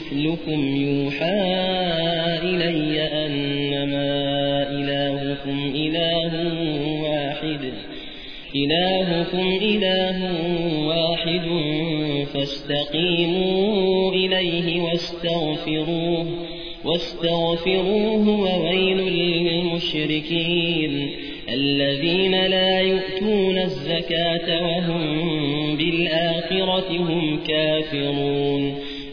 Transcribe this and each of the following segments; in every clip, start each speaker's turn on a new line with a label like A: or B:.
A: مثلكم يوحى إلي أنما إلهكم إله واحد إلهكم إله واحد فاستقيموا إليه واستغفروه واستغفروه وويل للمشركين الذين لا يؤتون الزكاة وهم بالآخرة هم كافرون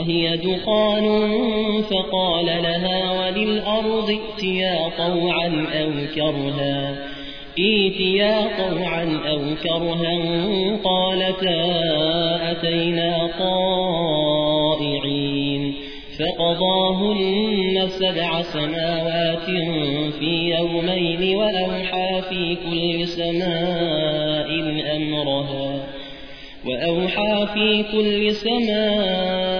A: وهي دخان فقال لها وللأرض ائتيا طوعا أو كرها إيتيا طوعا أو كرها قالتا أتينا طائعين فقضاهن سبع سماوات في يومين وأوحى في كل سماء أمرها وأوحى في كل سماء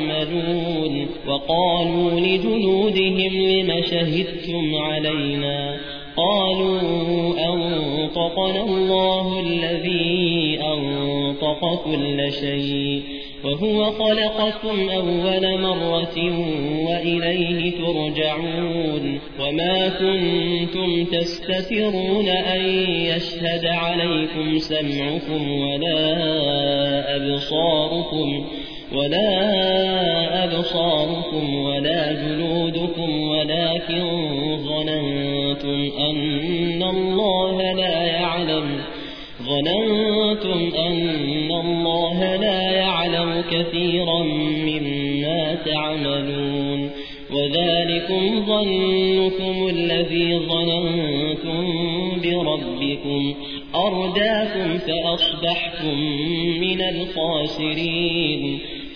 A: وقالوا لجنودهم لم شهدتم علينا قالوا أنطقنا الله الذي أنطق كل شيء وهو خلقكم أول مرة وإليه ترجعون وما كنتم تستثرون أن يشهد عليكم سمعكم ولا أبصاركم ولا أبصاركم ولا جلودكم ولكن ظننتم أن الله لا يعلم ظننتم أن الله لا يعلم كثيرا مما تعملون وذلكم ظنكم الذي ظننتم بربكم أرداكم فأصبحتم من الخاسرين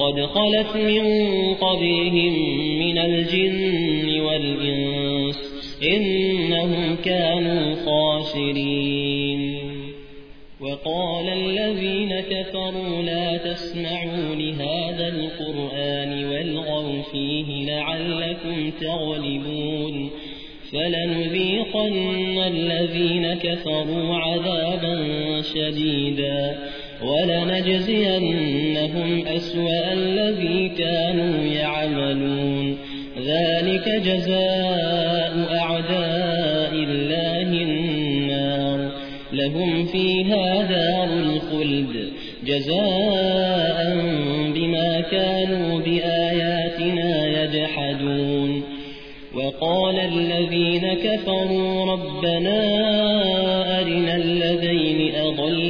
A: قد خلت من قبلهم من الجن والإنس إنهم كانوا خاسرين وقال الذين كفروا لا تسمعوا لهذا القرآن والغوا فيه لعلكم تغلبون فلنذيقن الذين كفروا عذابا شديدا ولنجزينهم أسوأ الذي كانوا يعملون ذلك جزاء أعداء الله النار لهم فيها دار الخلد جزاء بما كانوا بآياتنا يجحدون وقال الذين كفروا ربنا أرنا الذين أضلوا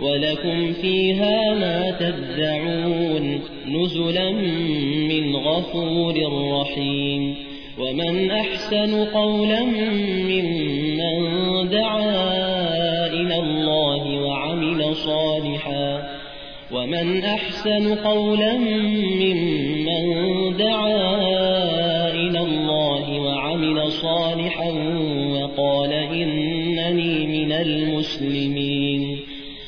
A: ولكم فيها ما تدعون نزلا من غفور رحيم ومن أحسن قولا ممن دعا إلى الله وعمل صالحا ومن أحسن قولا ممن دعا إلى الله وعمل صالحا وقال إنني من المسلمين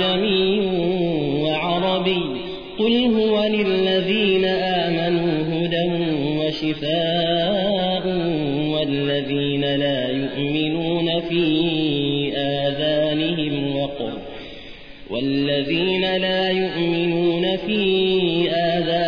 A: عجمي وعربي قل هو للذين آمنوا هدى وشفاء والذين لا يؤمنون في آذانهم وقر والذين لا يؤمنون في آذانهم